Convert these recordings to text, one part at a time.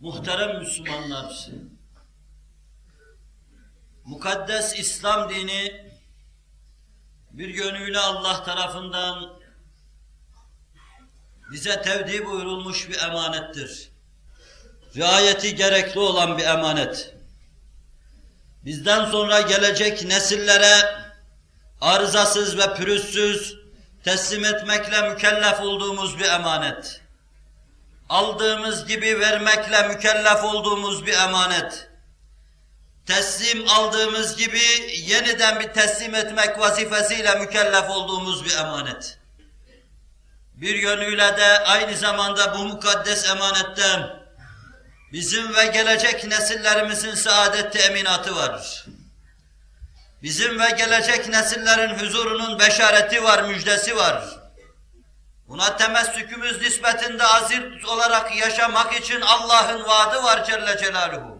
Muhterem Müslümanlar, mukaddes İslam dini bir yönüyle Allah tarafından bize tevdi buyurulmuş bir emanettir riayeti gerekli olan bir emanet. Bizden sonra gelecek nesillere arızasız ve pürüzsüz teslim etmekle mükellef olduğumuz bir emanet. Aldığımız gibi vermekle mükellef olduğumuz bir emanet. Teslim aldığımız gibi yeniden bir teslim etmek vazifesiyle mükellef olduğumuz bir emanet. Bir yönüyle de aynı zamanda bu mukaddes emanetten Bizim ve gelecek nesillerimizin saadet teminatı var. Bizim ve gelecek nesillerin huzurunun beşareti var, müjdesi var. Buna temessükümüz nispetinde azir olarak yaşamak için Allah'ın vaadi var Celle Celaluhu.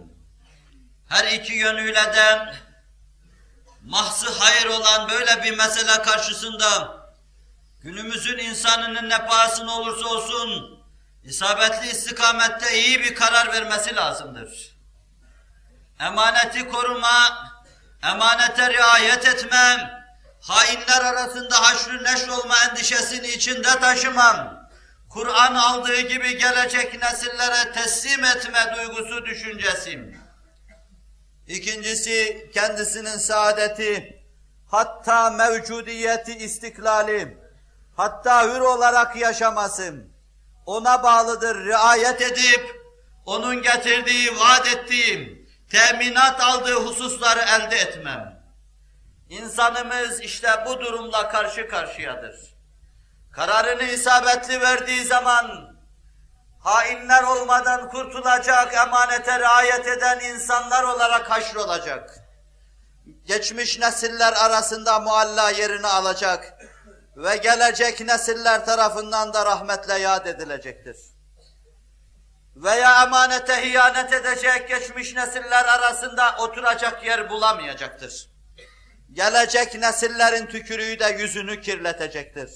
Her iki yönüyle de mahsı hayır olan böyle bir mesele karşısında günümüzün insanının ne pahasına olursa olsun isabetli istikamette iyi bir karar vermesi lazımdır. Emaneti koruma, emanete riayet etmem, hainler arasında haşrü neş olma endişesini içinde taşımam, Kur'an aldığı gibi gelecek nesillere teslim etme duygusu düşüncesim. İkincisi kendisinin saadeti, hatta mevcudiyeti istiklali, hatta hür olarak yaşaması, ona bağlıdır riayet edip onun getirdiği, vaat ettiğim, teminat aldığı hususları elde etmem. İnsanımız işte bu durumla karşı karşıyadır. Kararını isabetli verdiği zaman hainler olmadan kurtulacak, emanete riayet eden insanlar olarak haşrolacak. Geçmiş nesiller arasında mualla yerini alacak ve gelecek nesiller tarafından da rahmetle yad edilecektir. Veya emanete hiyanet edecek geçmiş nesiller arasında oturacak yer bulamayacaktır. Gelecek nesillerin tükürüğü de yüzünü kirletecektir.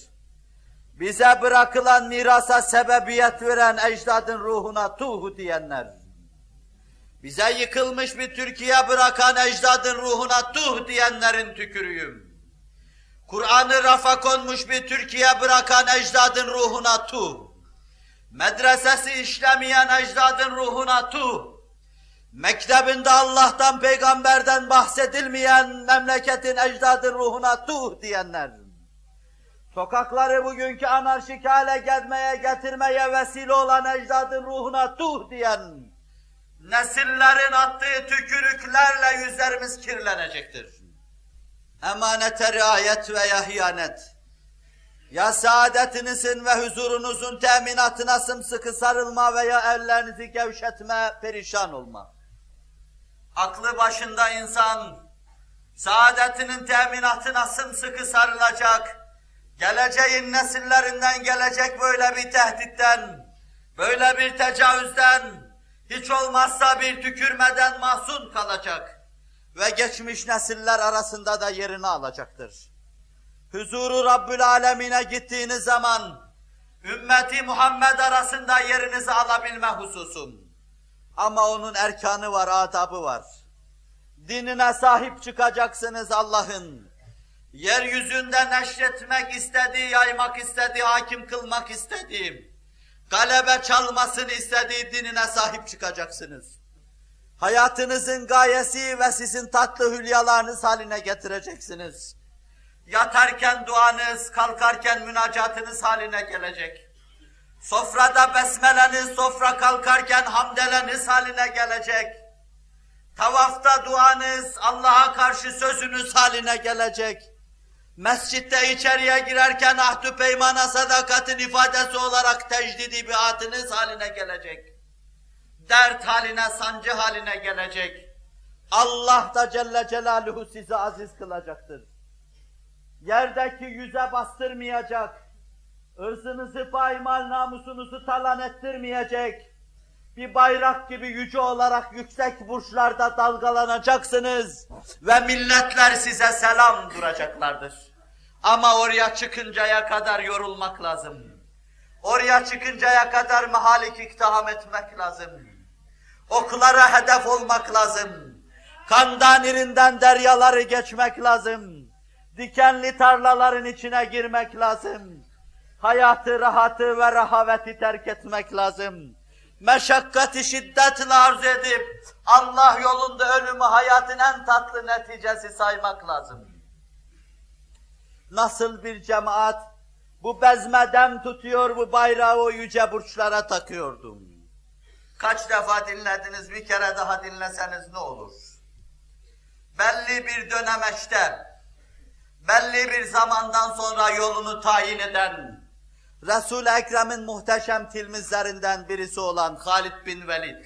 Bize bırakılan mirasa sebebiyet veren ecdadın ruhuna tuhu diyenler, bize yıkılmış bir Türkiye bırakan ecdadın ruhuna tuh diyenlerin tükürüğüm, Kur'an'ı rafa konmuş bir Türkiye bırakan ecdadın ruhuna tu. Medresesi işlemeyen ecdadın ruhuna tu. Mektebinde Allah'tan, peygamberden bahsedilmeyen memleketin ecdadın ruhuna tu diyenler. Sokakları bugünkü anarşik hale gelmeye, getirmeye vesile olan ecdadın ruhuna tuh diyen, nesillerin attığı tükürüklerle yüzlerimiz kirlenecektir emanete riayet veya hiyanet, ya saadetinizin ve huzurunuzun teminatına sımsıkı sarılma veya ellerinizi gevşetme, perişan olma. Aklı başında insan, saadetinin teminatına sımsıkı sarılacak, geleceğin nesillerinden gelecek böyle bir tehditten, böyle bir tecavüzden, hiç olmazsa bir tükürmeden mahzun kalacak ve geçmiş nesiller arasında da yerini alacaktır. Huzuru Rabbül Alemine gittiğiniz zaman ümmeti Muhammed arasında yerinizi alabilme hususum. Ama onun erkanı var, adabı var. Dinine sahip çıkacaksınız Allah'ın. Yeryüzünde neşretmek istediği, yaymak istediği, hakim kılmak istediği, galebe çalmasını istediği dinine sahip çıkacaksınız. Hayatınızın gayesi ve sizin tatlı hülyalarınız haline getireceksiniz. Yatarken duanız, kalkarken münacatınız haline gelecek. Sofrada besmeleniz, sofra kalkarken hamdeleniz haline gelecek. Tavafta duanız, Allah'a karşı sözünüz haline gelecek. Mescitte içeriye girerken ahdü peymana sadakatin ifadesi olarak tecdidi biatınız haline gelecek. Dert haline, sancı haline gelecek. Allah da Celle Celaluhu sizi aziz kılacaktır. Yerdeki yüze bastırmayacak, ırzınızı baymal namusunuzu talan ettirmeyecek, bir bayrak gibi yüce olarak yüksek burçlarda dalgalanacaksınız ve milletler size selam duracaklardır. Ama oraya çıkıncaya kadar yorulmak lazım. Oraya çıkıncaya kadar mahalik iktiham etmek lazım. Oklara hedef olmak lazım. Kandan irinden deryaları geçmek lazım. Dikenli tarlaların içine girmek lazım. Hayatı, rahatı ve rahaveti terk etmek lazım meşakkati şiddetle arz edip Allah yolunda ölümü hayatın en tatlı neticesi saymak lazım. Nasıl bir cemaat bu bezmeden tutuyor bu bayrağı o yüce burçlara takıyordum. Kaç defa dinlediniz bir kere daha dinleseniz ne olur? Belli bir dönemeçte, belli bir zamandan sonra yolunu tayin eden, Resul-i Ekrem'in muhteşem tilmizlerinden birisi olan Halid bin Velid.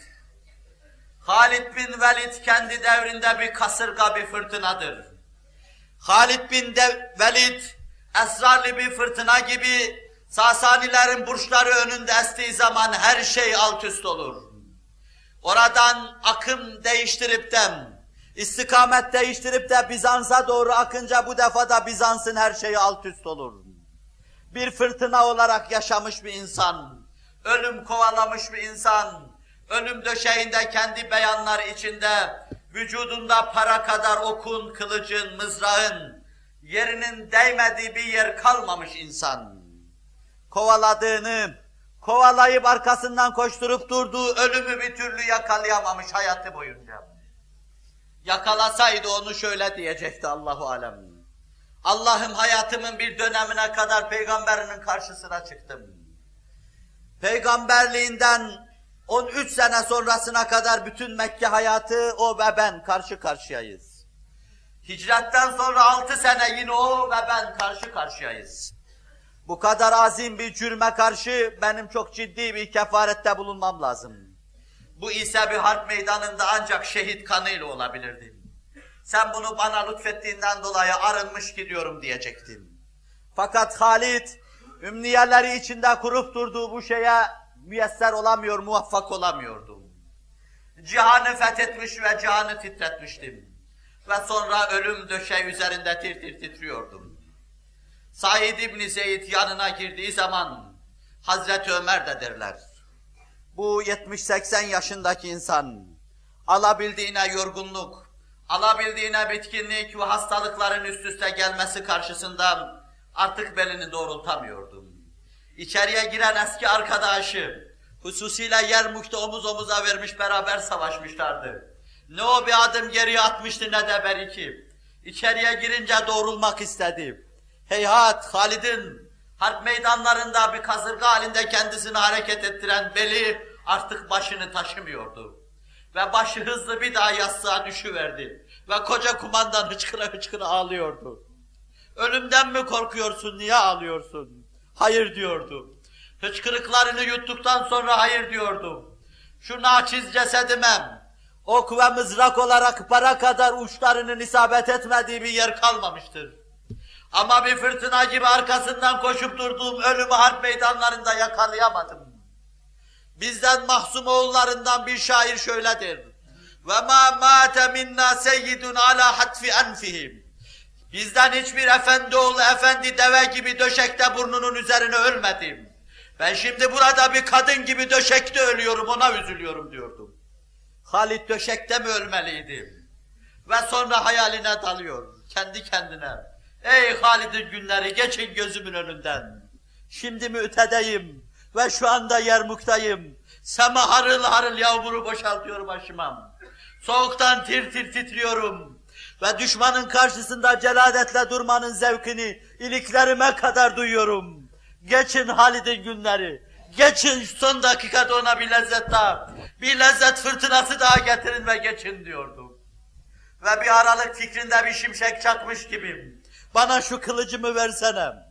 Halid bin Velid kendi devrinde bir kasırga, bir fırtınadır. Halid bin De Velid esrarlı bir fırtına gibi Sasanilerin burçları önünde estiği zaman her şey alt üst olur. Oradan akım değiştirip de, istikamet değiştirip de Bizans'a doğru akınca bu defa da Bizans'ın her şeyi alt üst olur bir fırtına olarak yaşamış bir insan, ölüm kovalamış bir insan, ölüm döşeğinde kendi beyanlar içinde, vücudunda para kadar okun, kılıcın, mızrağın, yerinin değmediği bir yer kalmamış insan. Kovaladığını, kovalayıp arkasından koşturup durduğu ölümü bir türlü yakalayamamış hayatı boyunca. Yakalasaydı onu şöyle diyecekti Allahu alem. Allah'ım hayatımın bir dönemine kadar peygamberinin karşısına çıktım. Peygamberliğinden 13 sene sonrasına kadar bütün Mekke hayatı o ve ben karşı karşıyayız. Hicretten sonra 6 sene yine o ve ben karşı karşıyayız. Bu kadar azim bir cürme karşı benim çok ciddi bir kefarette bulunmam lazım. Bu ise bir harp meydanında ancak şehit kanıyla olabilirdi. Sen bunu bana lütfettiğinden dolayı arınmış gidiyorum diyecektim. Fakat Halid, ümniyeleri içinde kurup durduğu bu şeye müyesser olamıyor, muvaffak olamıyordu. Cihanı fethetmiş ve cihanı titretmiştim. Ve sonra ölüm döşeği üzerinde tir tir titriyordum. Said İbni Zeyd yanına girdiği zaman Hazreti Ömer de derler. Bu 70-80 yaşındaki insan alabildiğine yorgunluk, alabildiğine bitkinlik ve hastalıkların üst üste gelmesi karşısında artık belini doğrultamıyordum. İçeriye giren eski arkadaşı, hususiyle Yermuk'ta omuz omuza vermiş beraber savaşmışlardı. Ne o bir adım geriye atmıştı ne de beriki. İçeriye girince doğrulmak istedi. Heyhat Halid'in harp meydanlarında bir kasırga halinde kendisini hareket ettiren beli artık başını taşımıyordu. Ve başı hızlı bir daha yastığa düşüverdi. Ve koca kumandan hıçkıra hıçkıra ağlıyordu. Ölümden mi korkuyorsun, niye ağlıyorsun? Hayır diyordu. Hıçkırıklarını yuttuktan sonra hayır diyordu. Şu naçiz cesedime ok ve mızrak olarak para kadar uçlarının isabet etmediği bir yer kalmamıştır. Ama bir fırtına gibi arkasından koşup durduğum ölümü harp meydanlarında yakalayamadım. Bizden mahzum oğullarından bir şair şöyledir. Ve ma mate minna seyyidun ala hatfi enfihim. Bizden hiçbir efendi oğlu efendi deve gibi döşekte burnunun üzerine ölmedim. Ben şimdi burada bir kadın gibi döşekte ölüyorum ona üzülüyorum diyordum. Halit döşekte mi ölmeliydim? Ve sonra hayaline dalıyor kendi kendine. Ey Halid'in günleri geçin gözümün önünden. Şimdi mütedeyim ve şu anda Yermuk'tayım. Sema harıl harıl yağmuru boşaltıyor başıma. Soğuktan tir tir titriyorum. Ve düşmanın karşısında celadetle durmanın zevkini iliklerime kadar duyuyorum. Geçin Halid'in günleri. Geçin son dakikada ona bir lezzet daha, bir lezzet fırtınası daha getirin ve geçin diyordum. Ve bir aralık fikrinde bir şimşek çakmış gibiyim. Bana şu kılıcımı versene.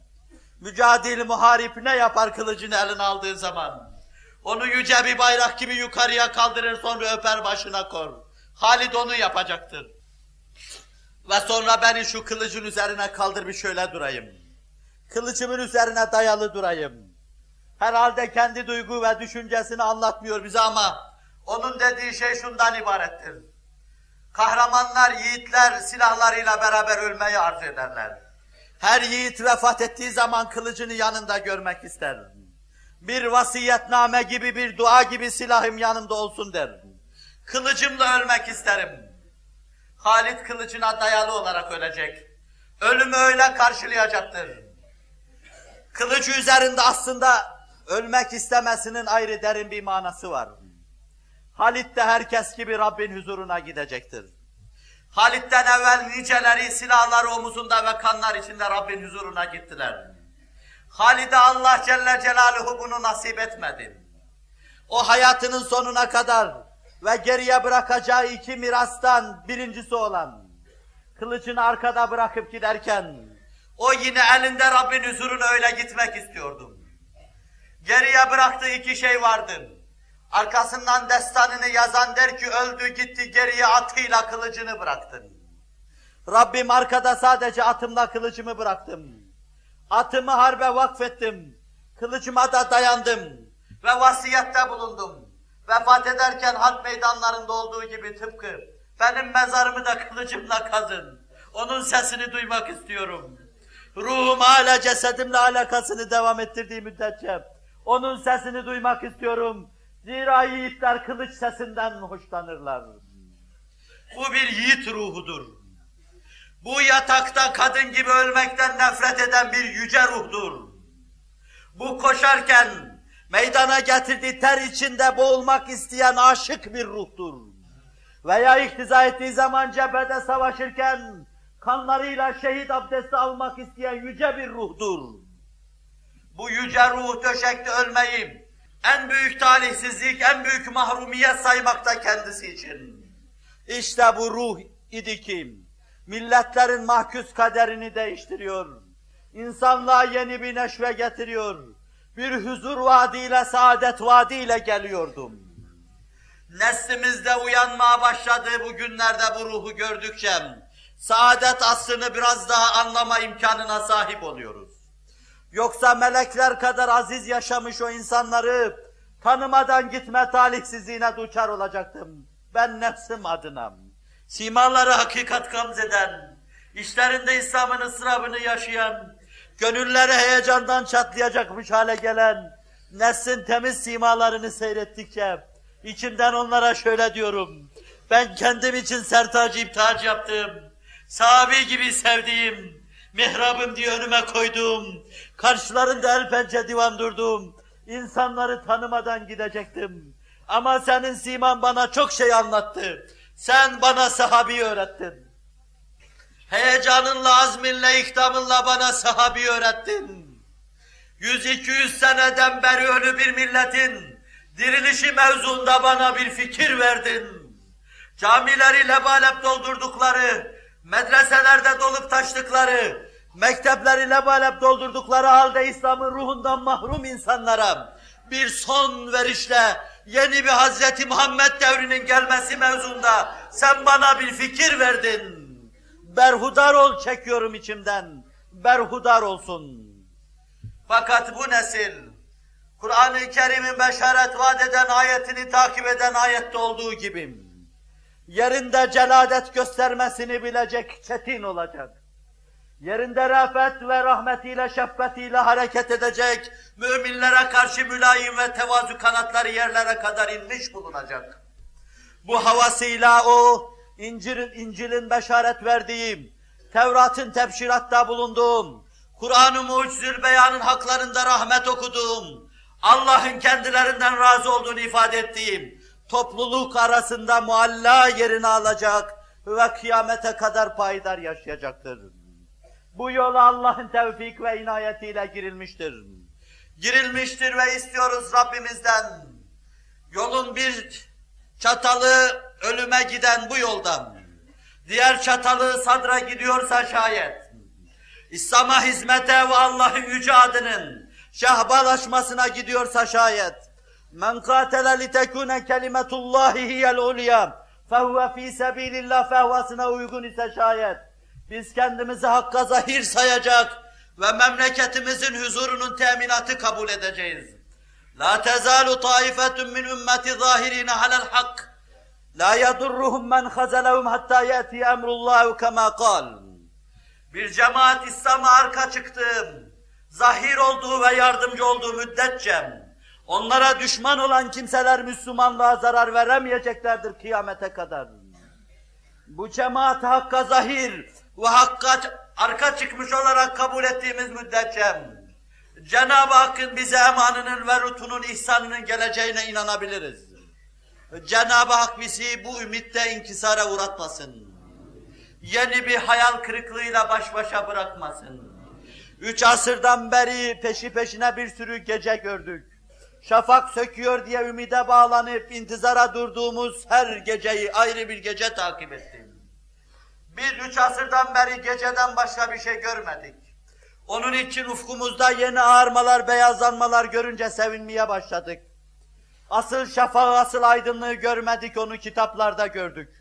Mücadil muharip ne yapar kılıcını eline aldığı zaman? Onu yüce bir bayrak gibi yukarıya kaldırır sonra öper başına kor. Halid onu yapacaktır. Ve sonra beni şu kılıcın üzerine kaldır bir şöyle durayım. Kılıcımın üzerine dayalı durayım. Herhalde kendi duygu ve düşüncesini anlatmıyor bize ama onun dediği şey şundan ibarettir. Kahramanlar, yiğitler silahlarıyla beraber ölmeyi arzu ederler. Her yiğit vefat ettiği zaman kılıcını yanında görmek ister. Bir vasiyetname gibi, bir dua gibi silahım yanımda olsun der. Kılıcımla ölmek isterim. Halit kılıcına dayalı olarak ölecek. Ölümü öyle karşılayacaktır. Kılıcı üzerinde aslında ölmek istemesinin ayrı derin bir manası var. Halit de herkes gibi Rabbin huzuruna gidecektir. Halit'ten evvel niceleri silahları omuzunda ve kanlar içinde Rabbin huzuruna gittiler. Halid'e Allah Celle Celaluhu bunu nasip etmedi. O hayatının sonuna kadar ve geriye bırakacağı iki mirastan birincisi olan kılıcını arkada bırakıp giderken o yine elinde Rabbin huzuruna öyle gitmek istiyordum. Geriye bıraktığı iki şey vardır. Arkasından destanını yazan der ki öldü gitti geriye atıyla kılıcını bıraktın. Rabbim arkada sadece atımla kılıcımı bıraktım. Atımı harbe vakfettim. Kılıcıma da dayandım. Ve vasiyette bulundum. Vefat ederken harp meydanlarında olduğu gibi tıpkı benim mezarımı da kılıcımla kazın. Onun sesini duymak istiyorum. Ruhum hala cesedimle alakasını devam ettirdiği müddetçe onun sesini duymak istiyorum. Zira yiğitler kılıç sesinden hoşlanırlar. Bu bir yiğit ruhudur. Bu yatakta kadın gibi ölmekten nefret eden bir yüce ruhdur. Bu koşarken meydana getirdiği ter içinde boğulmak isteyen aşık bir ruhtur. Veya iktiza ettiği zaman cephede savaşırken kanlarıyla şehit abdesti almak isteyen yüce bir ruhdur. Bu yüce ruh döşekte ölmeyi en büyük talihsizlik, en büyük mahrumiyet saymakta kendisi için. İşte bu ruh idi ki milletlerin mahkus kaderini değiştiriyor. İnsanlığa yeni bir neşve getiriyor. Bir huzur vaadiyle, saadet vaadiyle geliyordum. Neslimizde uyanmaya başladığı bu günlerde bu ruhu gördükçe saadet aslını biraz daha anlama imkanına sahip oluyoruz. Yoksa melekler kadar aziz yaşamış o insanları tanımadan gitme talihsizliğine duçar olacaktım. Ben nefsim adına. Simaları hakikat gamzeden, işlerinde İslam'ın ıstırabını yaşayan, gönülleri heyecandan çatlayacakmış hale gelen, neslin temiz simalarını seyrettikçe, içimden onlara şöyle diyorum, ben kendim için sertacı iptaç yaptım, sahabi gibi sevdiğim, mihrabım diye önüme koydum, karşılarında el pençe divan durdum, insanları tanımadan gidecektim. Ama senin siman bana çok şey anlattı. Sen bana sahabi öğrettin. Heyecanınla, azminle, ikdamınla bana sahabi öğrettin. 100-200 seneden beri ölü bir milletin dirilişi mevzuunda bana bir fikir verdin. Camileri lebalep doldurdukları, medreselerde dolup taştıkları, mektepleri lebalep doldurdukları halde İslam'ın ruhundan mahrum insanlara bir son verişle yeni bir Hazreti Muhammed devrinin gelmesi mevzunda sen bana bir fikir verdin. Berhudar ol çekiyorum içimden. Berhudar olsun. Fakat bu nesil Kur'an-ı Kerim'in beşaret vaat eden ayetini takip eden ayette olduğu gibi yerinde celadet göstermesini bilecek çetin olacak. Yerinde rafet ve rahmetiyle, şefkatiyle hareket edecek, müminlere karşı mülayim ve tevazu kanatları yerlere kadar inmiş bulunacak. Bu havasıyla o İncil'in, İncil'in beşaret verdiğim, Tevrat'ın tebşiratta bulunduğum, Kur'an-ı Mucizül Beyan'ın haklarında rahmet okuduğum, Allah'ın kendilerinden razı olduğunu ifade ettiğim, topluluk arasında mualla yerini alacak ve kıyamete kadar payidar yaşayacaktır. Bu yola Allah'ın tevfik ve inayetiyle girilmiştir. Girilmiştir ve istiyoruz Rabbimizden. Yolun bir çatalı ölüme giden bu yoldan, diğer çatalı sadra gidiyorsa şayet, İslam'a hizmete ve Allah'ın yüce adının şahbalaşmasına gidiyorsa şayet, men katele li tekune kelimetullahi hiyel ulya, fehuve fi sebilillah fehvasına uygun ise şayet, biz kendimizi hakka zahir sayacak ve memleketimizin huzurunun teminatı kabul edeceğiz. La tezalu taifetun min ümmeti zahirine alel hak. La yadurruhum men hazelehum hatta yeti emrullahu kema kal. Bir cemaat İslam'a arka çıktım. Zahir olduğu ve yardımcı olduğu müddetçe onlara düşman olan kimseler Müslümanlığa zarar veremeyeceklerdir kıyamete kadar. Bu cemaat hakka zahir ve hakka arka çıkmış olarak kabul ettiğimiz müddetçe Cenab-ı Hakk'ın bize emanının ve rutunun ihsanının geleceğine inanabiliriz. Cenab-ı Hak bizi bu ümitte inkisara uğratmasın. Yeni bir hayal kırıklığıyla baş başa bırakmasın. Üç asırdan beri peşi peşine bir sürü gece gördük. Şafak söküyor diye ümide bağlanıp intizara durduğumuz her geceyi ayrı bir gece takip ettim. Biz üç asırdan beri geceden başka bir şey görmedik. Onun için ufkumuzda yeni ağarmalar, beyazlanmalar görünce sevinmeye başladık. Asıl şafağı, asıl aydınlığı görmedik, onu kitaplarda gördük.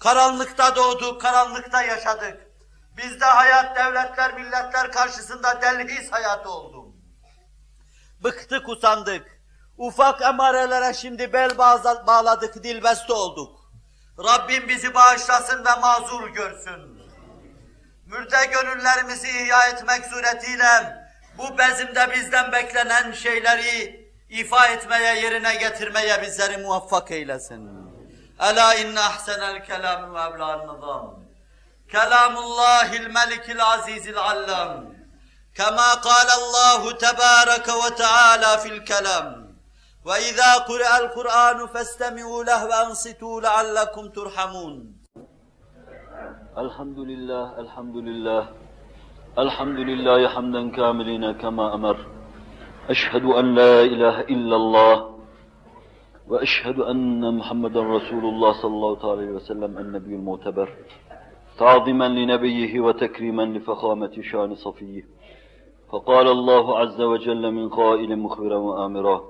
Karanlıkta doğduk, karanlıkta yaşadık. Bizde hayat devletler, milletler karşısında delhiz hayatı oldu. Bıktık, usandık. Ufak emarelere şimdi bel bağladık, dilbeste olduk. Rabbim bizi bağışlasın ve mazur görsün. Mürde gönüllerimizi ihya etmek suretiyle bu bezimde bizden beklenen şeyleri ifa etmeye, yerine getirmeye bizleri muvaffak eylesin. Ela inne ahsenel kelam ve ebla'n nizam. Kelamullahil melikil azizil allam. Kema kâlallahu tebâreke ve teâlâ fil kelam. وإذا قرأ القرآن فاستمعوا له وأنصتوا لعلكم ترحمون. الحمد لله الحمد لله. الحمد لله حمدا كاملين كما أمر. أشهد أن لا إله إلا الله وأشهد أن محمدا رسول الله صلى الله عليه وسلم النبي المعتبر. تعظيما لنبيه وتكريما لفخامة شان صفيه. فقال الله عز وجل من قائل مخبرا وآمرا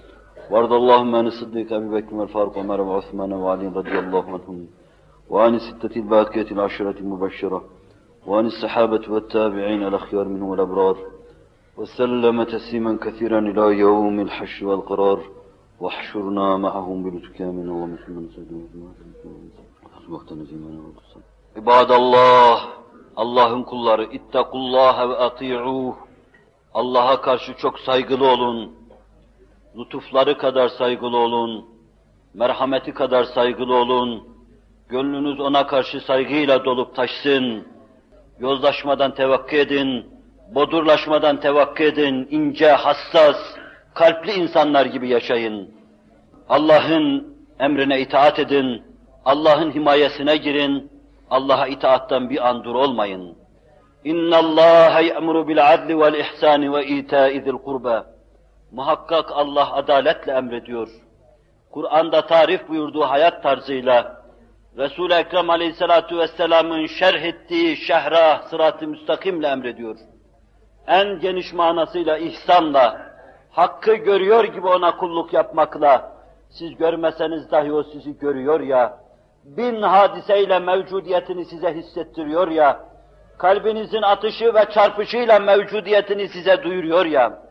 وارض اللهم عن الصديق أبي بكر والفاروق وعمر وعثمان وعلي رضي الله عنهم وعن الستة الباقية العشرة المبشرة وعن الصحابة والتابعين الأخيار منهم والأبرار وسلم تسليما كثيرا إلى يوم الحشر والقرار واحشرنا معهم بلطفك من ومسلما İbad Allah, Allah'ın kulları, ittakullaha ve ati'uh. Allah'a karşı çok saygılı olun. Lütufları kadar saygılı olun. Merhameti kadar saygılı olun. Gönlünüz ona karşı saygıyla dolup taşsın. Yozlaşmadan tevakkı edin. Bodurlaşmadan tevakkı edin. ince, hassas, kalpli insanlar gibi yaşayın. Allah'ın emrine itaat edin. Allah'ın himayesine girin. Allah'a itaattan bir an dur olmayın. İnna Allah ya'muru bil adli vel ihsani ve ita'i zil kurba. Muhakkak Allah adaletle emrediyor. Kur'an'da tarif buyurduğu hayat tarzıyla, Resul-i Ekrem aleyhissalatu vesselamın şerh ettiği şehra, sırat-ı müstakimle emrediyor. En geniş manasıyla ihsanla, hakkı görüyor gibi ona kulluk yapmakla, siz görmeseniz dahi o sizi görüyor ya, bin hadiseyle mevcudiyetini size hissettiriyor ya, kalbinizin atışı ve çarpışıyla mevcudiyetini size duyuruyor ya,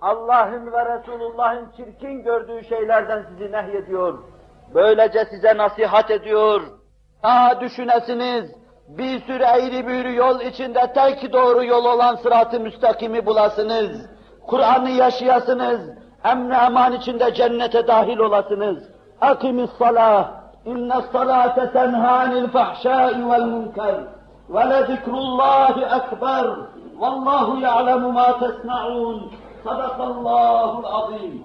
Allah'ın ve Resulullah'ın çirkin gördüğü şeylerden sizi nehyediyor. Böylece size nasihat ediyor. Daha düşünesiniz, bir sürü eğri büğrü yol içinde tek doğru yol olan sırat-ı müstakimi bulasınız. Kur'an'ı yaşayasınız, emni eman içinde cennete dahil olasınız. Akimis salah, inne salate tenha anil fahşai vel münker. Ve le zikrullahi ekber. Vallahu ya'lemu ma tesna'un. Sadakallahul azim.